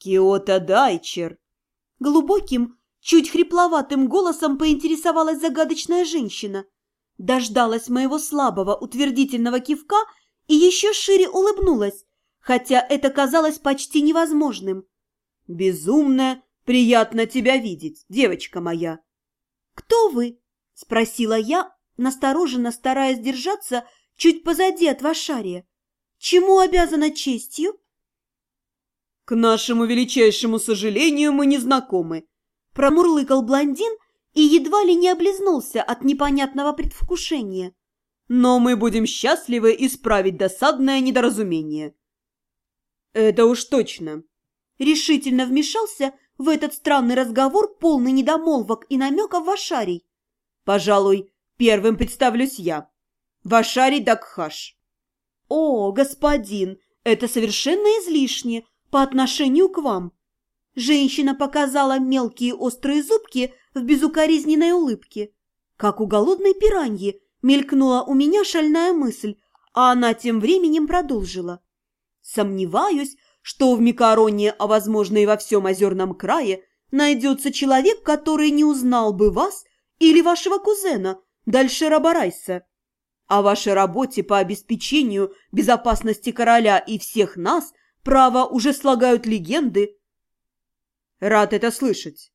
Киота Дайчер. Глубоким, чуть хрипловатым голосом поинтересовалась загадочная женщина. Дождалась моего слабого утвердительного кивка и еще шире улыбнулась, хотя это казалось почти невозможным. «Безумно приятно тебя видеть, девочка моя!» «Кто вы?» – спросила я, настороженно стараясь держаться чуть позади от Вашария. «Чему обязана честью?» «К нашему величайшему сожалению, мы не знакомы», – промурлыкал блондин и едва ли не облизнулся от непонятного предвкушения. «Но мы будем счастливы исправить досадное недоразумение». «Это уж точно», – решительно вмешался в этот странный разговор, полный недомолвок и намеков Вашарий. «Пожалуй, первым представлюсь я. Вашарий Дакхаш». «О, господин, это совершенно излишне по отношению к вам». Женщина показала мелкие острые зубки в безукоризненной улыбке. Как у голодной пираньи мелькнула у меня шальная мысль, а она тем временем продолжила. «Сомневаюсь, что в Микароне, а возможно и во всем озерном крае, найдется человек, который не узнал бы вас или вашего кузена, Дальшера Барайса. О вашей работе по обеспечению безопасности короля и всех нас, право, уже слагают легенды. Рад это слышать.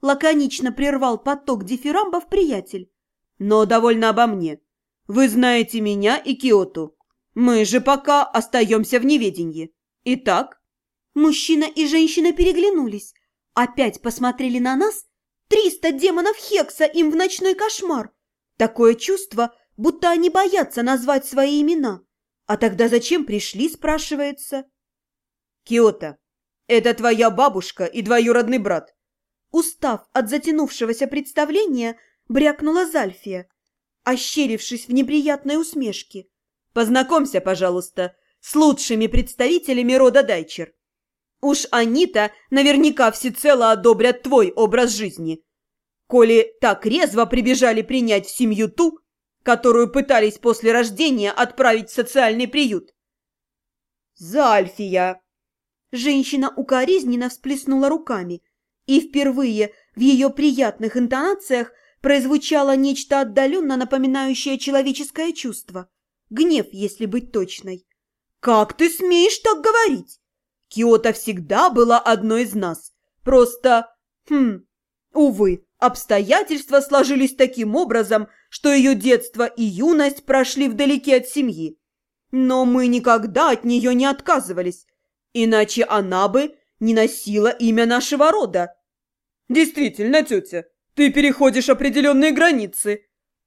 Лаконично прервал поток дифирамбов приятель. Но довольно обо мне. Вы знаете меня и Киоту. Мы же пока остаемся в неведении. Итак, мужчина и женщина переглянулись, опять посмотрели на нас. Триста демонов Хекса им в ночной кошмар. Такое чувство, будто они боятся назвать свои имена. А тогда зачем пришли, спрашивается. Киота, это твоя бабушка и двоюродный брат. Устав от затянувшегося представления, брякнула Зальфия, ощерившись в неприятной усмешке. Познакомься, пожалуйста, с лучшими представителями рода Дайчер. Уж они-то наверняка всецело одобрят твой образ жизни. Коли так резво прибежали принять в семью ту, которую пытались после рождения отправить в социальный приют. «Зальфия!» Женщина укоризненно всплеснула руками, и впервые в ее приятных интонациях прозвучало нечто отдаленно напоминающее человеческое чувство. Гнев, если быть точной. «Как ты смеешь так говорить? Киота всегда была одной из нас. Просто... Хм... Увы, обстоятельства сложились таким образом, что ее детство и юность прошли вдалеке от семьи. Но мы никогда от нее не отказывались, иначе она бы не носила имя нашего рода. Действительно, тетя, ты переходишь определенные границы.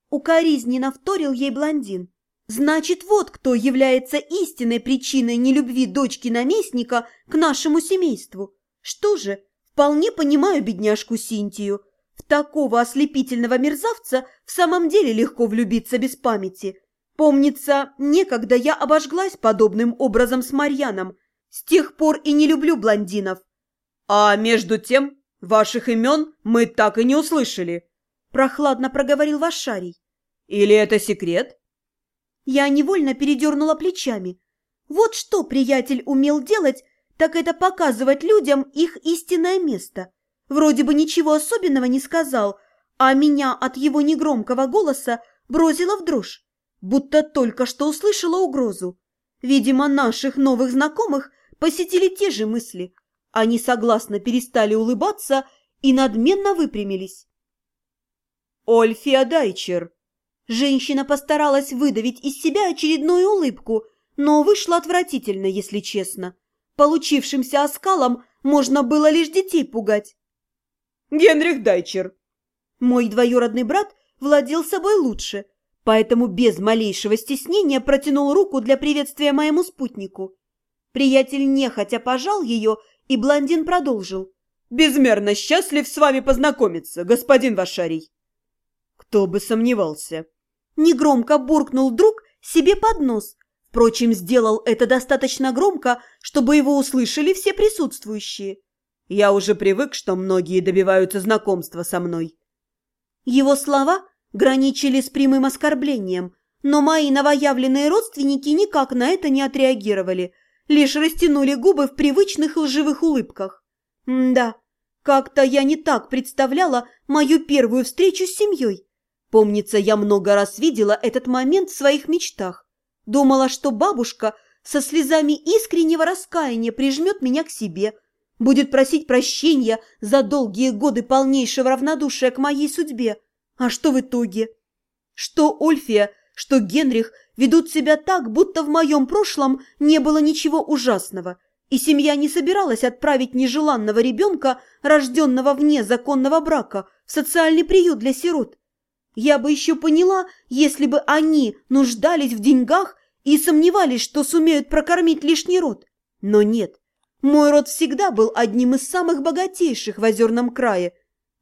Укоризненно вторил ей блондин. Значит, вот кто является истинной причиной нелюбви дочки наместника к нашему семейству. Что же, вполне понимаю бедняжку Синтию. В такого ослепительного мерзавца в самом деле легко влюбиться без памяти. Помнится, некогда я обожглась подобным образом с Марьяном. С тех пор и не люблю блондинов. А между тем, ваших имен мы так и не услышали. Прохладно проговорил Вашарий. Или это секрет? Я невольно передернула плечами. Вот что приятель умел делать, так это показывать людям их истинное место. Вроде бы ничего особенного не сказал, а меня от его негромкого голоса бросило в дрожь, будто только что услышала угрозу. Видимо, наших новых знакомых посетили те же мысли. Они согласно перестали улыбаться и надменно выпрямились. «Ольфия Дайчер», Женщина постаралась выдавить из себя очередную улыбку, но вышла отвратительно, если честно. Получившимся оскалом можно было лишь детей пугать. «Генрих Дайчер!» Мой двоюродный брат владел собой лучше, поэтому без малейшего стеснения протянул руку для приветствия моему спутнику. Приятель нехотя пожал ее, и блондин продолжил. «Безмерно счастлив с вами познакомиться, господин Вашарий!» «Кто бы сомневался!» Негромко буркнул друг себе под нос. Впрочем, сделал это достаточно громко, чтобы его услышали все присутствующие. Я уже привык, что многие добиваются знакомства со мной. Его слова граничили с прямым оскорблением, но мои новоявленные родственники никак на это не отреагировали, лишь растянули губы в привычных лживых улыбках. М да, как-то я не так представляла мою первую встречу с семьей. Помнится, я много раз видела этот момент в своих мечтах. Думала, что бабушка со слезами искреннего раскаяния прижмет меня к себе, будет просить прощения за долгие годы полнейшего равнодушия к моей судьбе. А что в итоге? Что Ольфия, что Генрих ведут себя так, будто в моем прошлом не было ничего ужасного, и семья не собиралась отправить нежеланного ребенка, рожденного вне законного брака, в социальный приют для сирот. Я бы еще поняла, если бы они нуждались в деньгах и сомневались, что сумеют прокормить лишний род. Но нет, мой род всегда был одним из самых богатейших в озерном крае.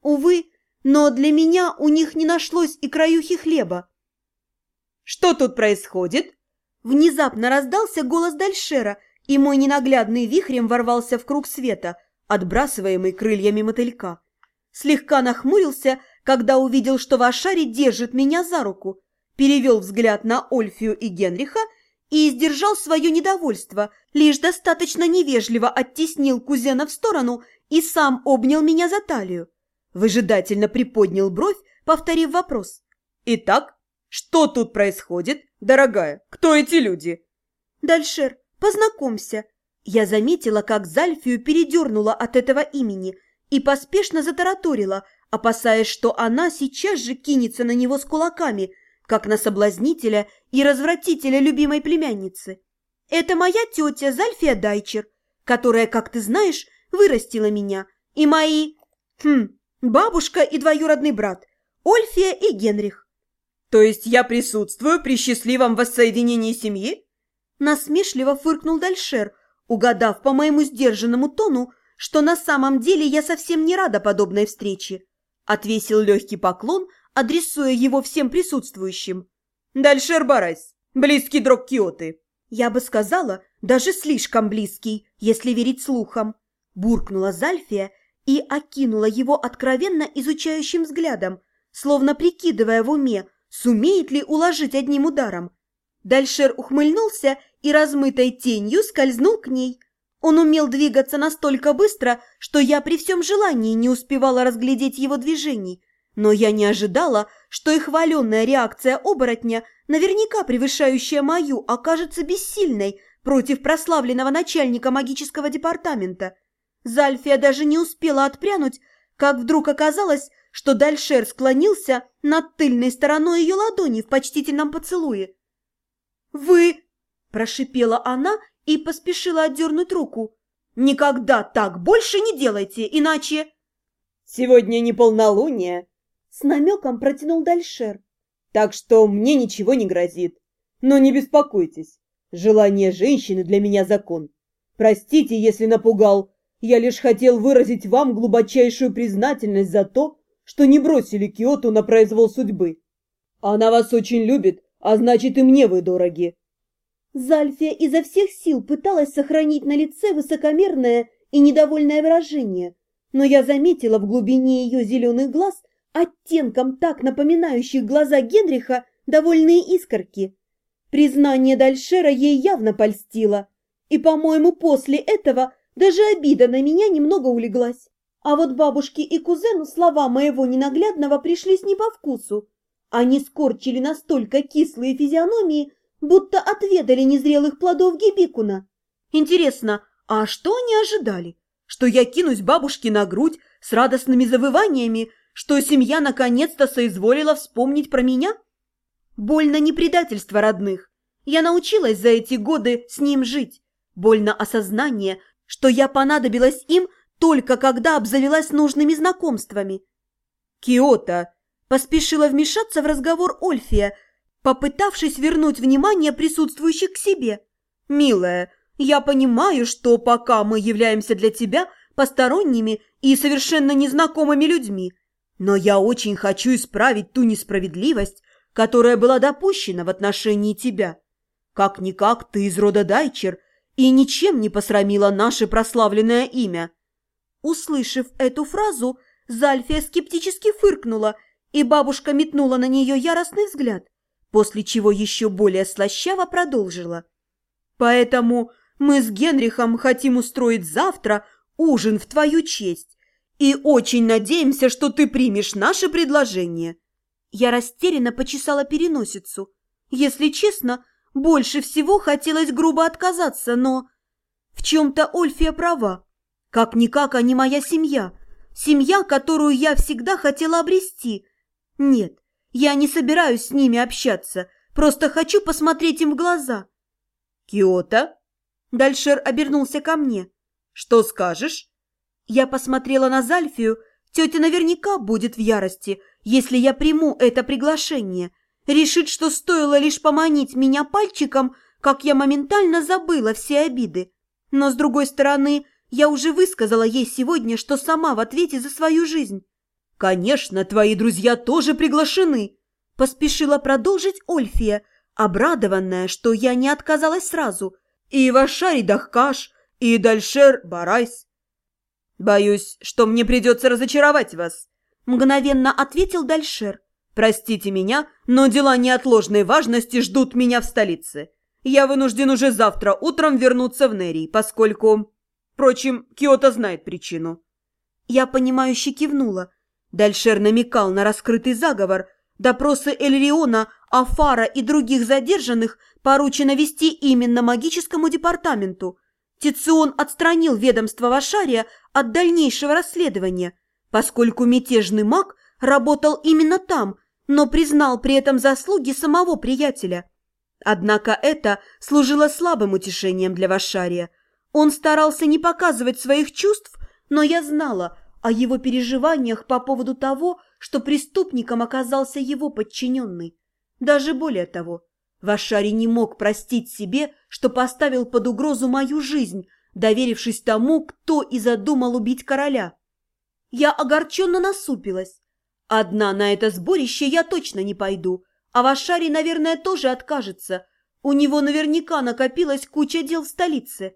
Увы, но для меня у них не нашлось и краюхи хлеба. «Что тут происходит?» Внезапно раздался голос Дальшера, и мой ненаглядный вихрем ворвался в круг света, отбрасываемый крыльями мотылька. Слегка нахмурился, когда увидел, что Вашари держит меня за руку, перевел взгляд на Ольфию и Генриха и сдержал свое недовольство, лишь достаточно невежливо оттеснил кузена в сторону и сам обнял меня за талию. Выжидательно приподнял бровь, повторив вопрос. «Итак, что тут происходит, дорогая? Кто эти люди?» «Дальшер, познакомься». Я заметила, как Зальфию передернула от этого имени и поспешно затараторила, опасаясь, что она сейчас же кинется на него с кулаками, как на соблазнителя и развратителя любимой племянницы. Это моя тетя Зальфия Дайчер, которая, как ты знаешь, вырастила меня, и мои... Хм, бабушка и двоюродный брат, Ольфия и Генрих. То есть я присутствую при счастливом воссоединении семьи? Насмешливо фыркнул Дальшер, угадав по моему сдержанному тону, что на самом деле я совсем не рада подобной встрече. Отвесил легкий поклон, адресуя его всем присутствующим. «Дальшер Барайс, близкий друг Киоты». «Я бы сказала, даже слишком близкий, если верить слухам», буркнула Зальфия и окинула его откровенно изучающим взглядом, словно прикидывая в уме, сумеет ли уложить одним ударом. Дальшер ухмыльнулся и размытой тенью скользнул к ней. Он умел двигаться настолько быстро, что я при всем желании не успевала разглядеть его движений, но я не ожидала, что их хваленная реакция оборотня, наверняка превышающая мою, окажется бессильной против прославленного начальника магического департамента. Зальфия даже не успела отпрянуть, как вдруг оказалось, что Дальшер склонился над тыльной стороной ее ладони в почтительном поцелуе. «Вы...» – прошипела она и поспешила отдернуть руку. «Никогда так больше не делайте, иначе...» «Сегодня не полнолуние», с намеком протянул Дальшер. Так что мне ничего не грозит. Но не беспокойтесь. Желание женщины для меня закон. Простите, если напугал. Я лишь хотел выразить вам глубочайшую признательность за то, что не бросили Киоту на произвол судьбы. Она вас очень любит, а значит и мне вы дороги. Зальфия изо всех сил пыталась сохранить на лице высокомерное и недовольное выражение, но я заметила в глубине ее зеленых глаз оттенком так напоминающих глаза Генриха довольные искорки. Признание Дальшера ей явно польстило, и, по-моему, после этого даже обида на меня немного улеглась. А вот бабушке и кузену слова моего ненаглядного пришлись не по вкусу. Они скорчили настолько кислые физиономии, будто отведали незрелых плодов гибикуна. Интересно, а что они ожидали? Что я кинусь бабушке на грудь с радостными завываниями, что семья наконец-то соизволила вспомнить про меня? Больно не предательство родных. Я научилась за эти годы с ним жить. Больно осознание, что я понадобилась им только когда обзавелась нужными знакомствами. «Киото!» – поспешила вмешаться в разговор Ольфия, попытавшись вернуть внимание присутствующих к себе. «Милая, я понимаю, что пока мы являемся для тебя посторонними и совершенно незнакомыми людьми, но я очень хочу исправить ту несправедливость, которая была допущена в отношении тебя. Как-никак ты из рода Дайчер и ничем не посрамила наше прославленное имя». Услышав эту фразу, Зальфия скептически фыркнула, и бабушка метнула на нее яростный взгляд, после чего еще более слащаво продолжила. «Поэтому Мы с Генрихом хотим устроить завтра ужин в твою честь и очень надеемся, что ты примешь наше предложение». Я растерянно почесала переносицу. Если честно, больше всего хотелось грубо отказаться, но... В чем-то Ольфия права. Как-никак они моя семья. Семья, которую я всегда хотела обрести. Нет, я не собираюсь с ними общаться, просто хочу посмотреть им в глаза. «Киота?» Дальшер обернулся ко мне. «Что скажешь?» Я посмотрела на Зальфию. Тетя наверняка будет в ярости, если я приму это приглашение. Решит, что стоило лишь поманить меня пальчиком, как я моментально забыла все обиды. Но, с другой стороны, я уже высказала ей сегодня, что сама в ответе за свою жизнь. «Конечно, твои друзья тоже приглашены!» Поспешила продолжить Ольфия, обрадованная, что я не отказалась сразу. «И Вашари Дахкаш, и Дальшер Барайс». «Боюсь, что мне придется разочаровать вас», – мгновенно ответил Дальшер. «Простите меня, но дела неотложной важности ждут меня в столице. Я вынужден уже завтра утром вернуться в Нерий, поскольку... Впрочем, Киото знает причину». Я понимающе кивнула. Дальшер намекал на раскрытый заговор. Допросы Эльриона, Афара и других задержанных поручено вести именно магическому департаменту. Тицион отстранил ведомство Вашария от дальнейшего расследования, поскольку мятежный маг работал именно там, но признал при этом заслуги самого приятеля. Однако это служило слабым утешением для Вашария. Он старался не показывать своих чувств, но я знала о его переживаниях по поводу того, что преступником оказался его подчиненный. Даже более того, Вашарий не мог простить себе, что поставил под угрозу мою жизнь, доверившись тому, кто и задумал убить короля. Я огорченно насупилась. Одна на это сборище я точно не пойду, а Вашарий, наверное, тоже откажется. У него наверняка накопилась куча дел в столице.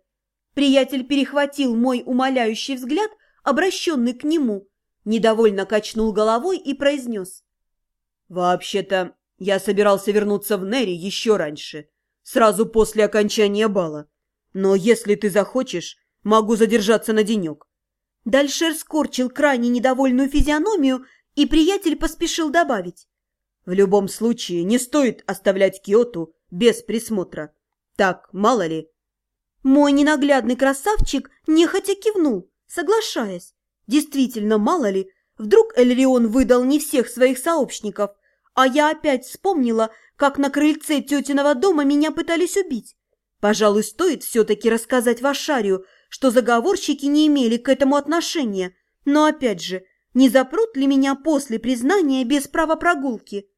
Приятель перехватил мой умоляющий взгляд, обращенный к нему, недовольно качнул головой и произнес. «Вообще-то я собирался вернуться в Нери еще раньше, сразу после окончания бала. Но если ты захочешь, могу задержаться на денек». Дальшер скорчил крайне недовольную физиономию, и приятель поспешил добавить. В любом случае, не стоит оставлять Киоту без присмотра. Так, мало ли. Мой ненаглядный красавчик нехотя кивнул, соглашаясь. Действительно, мало ли, вдруг Эльрион выдал не всех своих сообщников, а я опять вспомнила, как на крыльце тетиного дома меня пытались убить. Пожалуй, стоит все-таки рассказать Вашарию, что заговорщики не имели к этому отношения. Но опять же, не запрут ли меня после признания без права прогулки?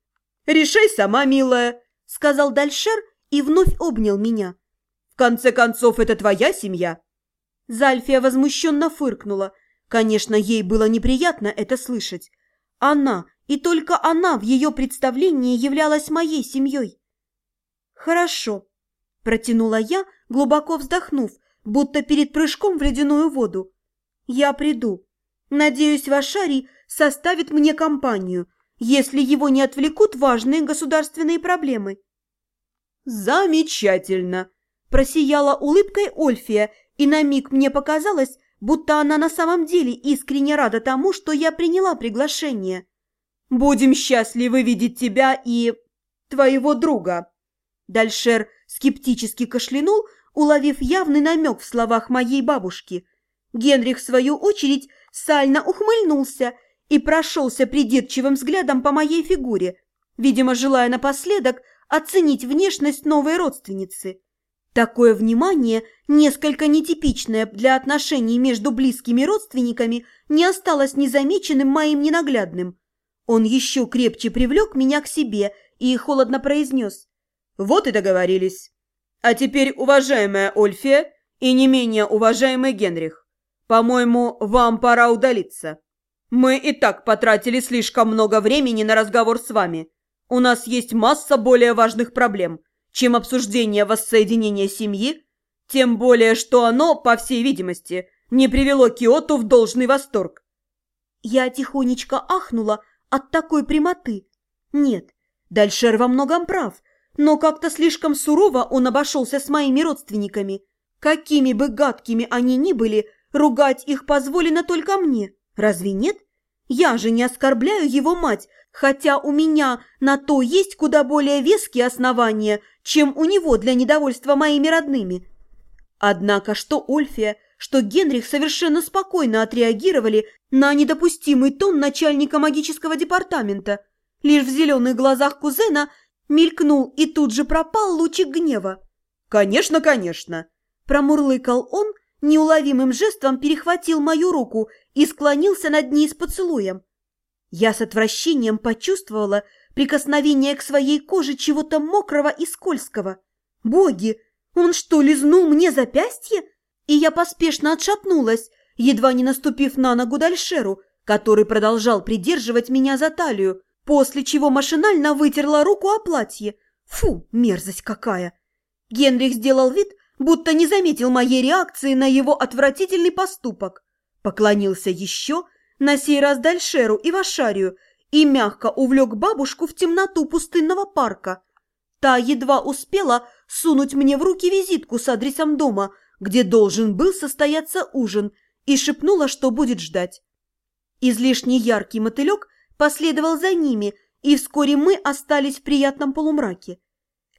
«Решай сама, милая», — сказал Дальшер и вновь обнял меня. «В конце концов, это твоя семья». Зальфия возмущенно фыркнула. Конечно, ей было неприятно это слышать. Она, и только она в ее представлении являлась моей семьей. «Хорошо», – протянула я, глубоко вздохнув, будто перед прыжком в ледяную воду. «Я приду. Надеюсь, Вашарий составит мне компанию, если его не отвлекут важные государственные проблемы». «Замечательно!» – просияла улыбкой Ольфия, и на миг мне показалось, будто она на самом деле искренне рада тому, что я приняла приглашение. «Будем счастливы видеть тебя и... твоего друга!» Дальшер скептически кашлянул, уловив явный намек в словах моей бабушки. Генрих, в свою очередь, сально ухмыльнулся и прошелся придирчивым взглядом по моей фигуре, видимо, желая напоследок оценить внешность новой родственницы. Такое внимание, несколько нетипичное для отношений между близкими родственниками, не осталось незамеченным моим ненаглядным. Он еще крепче привлек меня к себе и холодно произнес. «Вот и договорились. А теперь, уважаемая Ольфия и не менее уважаемый Генрих, по-моему, вам пора удалиться. Мы и так потратили слишком много времени на разговор с вами. У нас есть масса более важных проблем, чем обсуждение воссоединения семьи, тем более, что оно, по всей видимости, не привело Киоту в должный восторг». Я тихонечко ахнула, от такой прямоты. Нет, Дальшер во многом прав, но как-то слишком сурово он обошелся с моими родственниками. Какими бы гадкими они ни были, ругать их позволено только мне. Разве нет? Я же не оскорбляю его мать, хотя у меня на то есть куда более веские основания, чем у него для недовольства моими родными. Однако что Ольфия, что Генрих совершенно спокойно отреагировали на недопустимый тон начальника магического департамента. Лишь в зеленых глазах кузена мелькнул и тут же пропал лучик гнева. «Конечно, конечно!» – промурлыкал он, неуловимым жестом перехватил мою руку и склонился над ней с поцелуем. Я с отвращением почувствовала прикосновение к своей коже чего-то мокрого и скользкого. «Боги! Он что, лизнул мне запястье?» И я поспешно отшатнулась, едва не наступив на ногу Дальшеру, который продолжал придерживать меня за талию, после чего машинально вытерла руку о платье. Фу, мерзость какая! Генрих сделал вид, будто не заметил моей реакции на его отвратительный поступок. Поклонился еще, на сей раз Дальшеру и Вашарию, и мягко увлек бабушку в темноту пустынного парка. Та едва успела сунуть мне в руки визитку с адресом дома, где должен был состояться ужин, и шепнула, что будет ждать. Излишне яркий мотылек последовал за ними, и вскоре мы остались в приятном полумраке.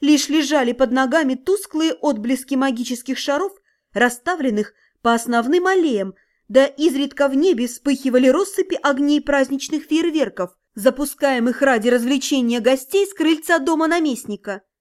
Лишь лежали под ногами тусклые отблески магических шаров, расставленных по основным аллеям, да изредка в небе вспыхивали россыпи огней праздничных фейерверков, запускаемых ради развлечения гостей с крыльца дома наместника –